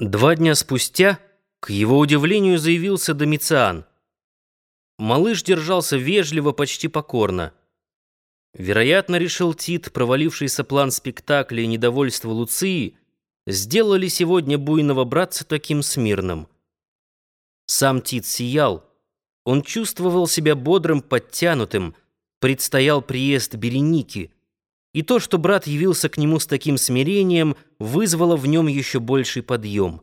Два дня спустя, к его удивлению, заявился Домициан. Малыш держался вежливо, почти покорно. Вероятно, решил Тит, провалившийся план спектакля и недовольство Луции, сделали сегодня буйного братца таким смирным. Сам Тит сиял. Он чувствовал себя бодрым, подтянутым. Предстоял приезд Береники. И то, что брат явился к нему с таким смирением, вызвало в нем еще больший подъем.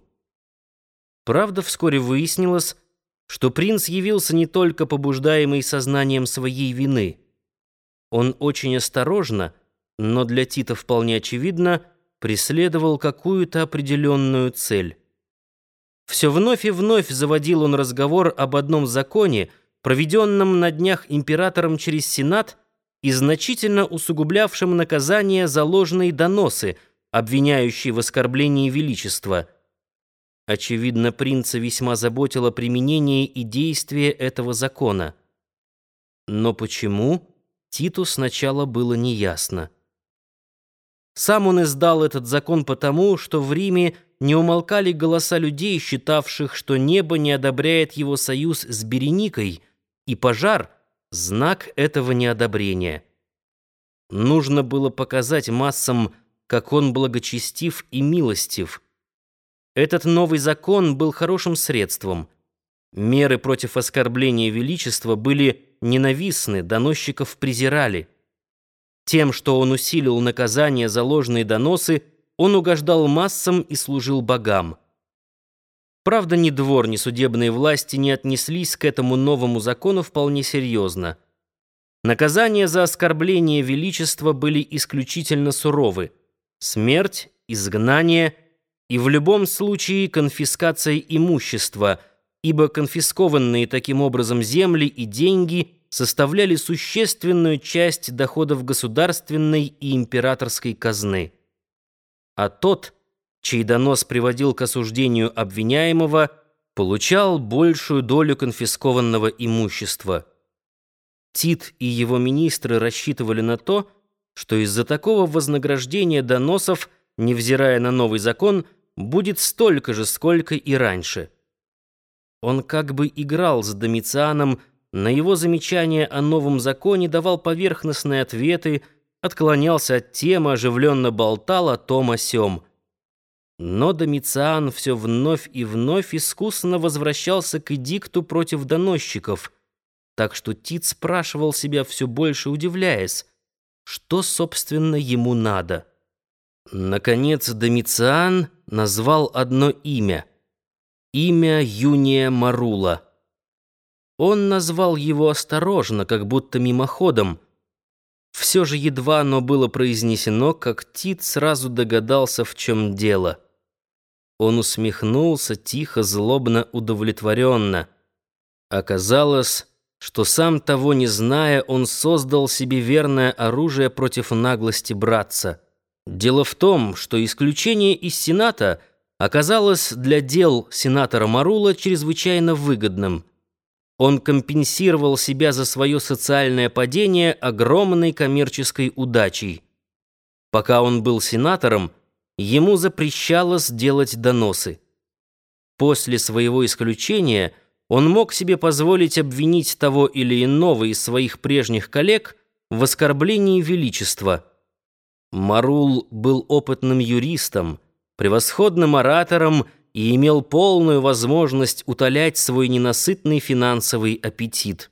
Правда, вскоре выяснилось, что принц явился не только побуждаемый сознанием своей вины. Он очень осторожно, но для Тита вполне очевидно, преследовал какую-то определенную цель. Все вновь и вновь заводил он разговор об одном законе, проведенном на днях императором через Сенат и значительно усугублявшем наказание за ложные доносы, обвиняющие в оскорблении величества. Очевидно, принца весьма заботило применение и действие этого закона. Но почему, Титу сначала было неясно. Сам он издал этот закон потому, что в Риме не умолкали голоса людей, считавших, что небо не одобряет его союз с Береникой, и пожар — знак этого неодобрения. Нужно было показать массам, как он благочестив и милостив. Этот новый закон был хорошим средством. Меры против оскорбления величества были ненавистны, доносчиков презирали. Тем, что он усилил наказание за ложные доносы, он угождал массам и служил богам. Правда, ни двор, ни судебные власти не отнеслись к этому новому закону вполне серьезно. Наказания за оскорбление величества были исключительно суровы. Смерть, изгнание и в любом случае конфискация имущества, ибо конфискованные таким образом земли и деньги составляли существенную часть доходов государственной и императорской казны. А тот – чей донос приводил к осуждению обвиняемого, получал большую долю конфискованного имущества. Тит и его министры рассчитывали на то, что из-за такого вознаграждения доносов, невзирая на новый закон, будет столько же, сколько и раньше. Он как бы играл с Домицианом, на его замечания о новом законе давал поверхностные ответы, отклонялся от темы, оживленно болтал о том о сём. Но Домициан все вновь и вновь искусно возвращался к эдикту против доносчиков, так что Тит спрашивал себя все больше, удивляясь, что, собственно, ему надо. Наконец Домициан назвал одно имя — имя Юния Марула. Он назвал его осторожно, как будто мимоходом. Все же едва оно было произнесено, как Тит сразу догадался, в чем дело — он усмехнулся тихо, злобно, удовлетворенно. Оказалось, что сам того не зная, он создал себе верное оружие против наглости братца. Дело в том, что исключение из Сената оказалось для дел сенатора Марула чрезвычайно выгодным. Он компенсировал себя за свое социальное падение огромной коммерческой удачей. Пока он был сенатором, ему запрещалось делать доносы. После своего исключения он мог себе позволить обвинить того или иного из своих прежних коллег в оскорблении величества. Марул был опытным юристом, превосходным оратором и имел полную возможность утолять свой ненасытный финансовый аппетит.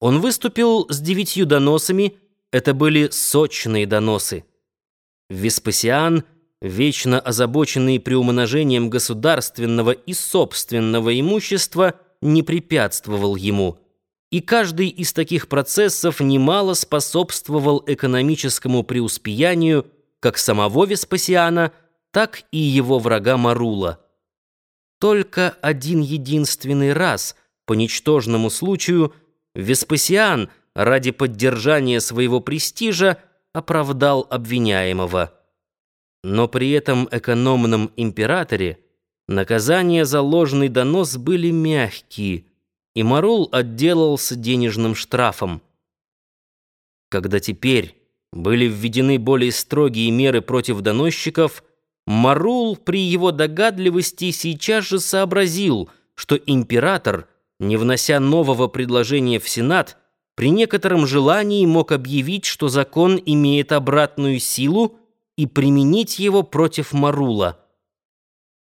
Он выступил с девятью доносами, это были сочные доносы. Веспасиан – вечно озабоченный приумножением государственного и собственного имущества, не препятствовал ему. И каждый из таких процессов немало способствовал экономическому преуспеянию как самого Веспасиана, так и его врага Марула. Только один единственный раз, по ничтожному случаю, Веспасиан ради поддержания своего престижа оправдал обвиняемого. Но при этом экономном императоре наказания за ложный донос были мягкие, и Марул отделался денежным штрафом. Когда теперь были введены более строгие меры против доносчиков, Марул при его догадливости сейчас же сообразил, что император, не внося нового предложения в Сенат, при некотором желании мог объявить, что закон имеет обратную силу и применить его против Марула.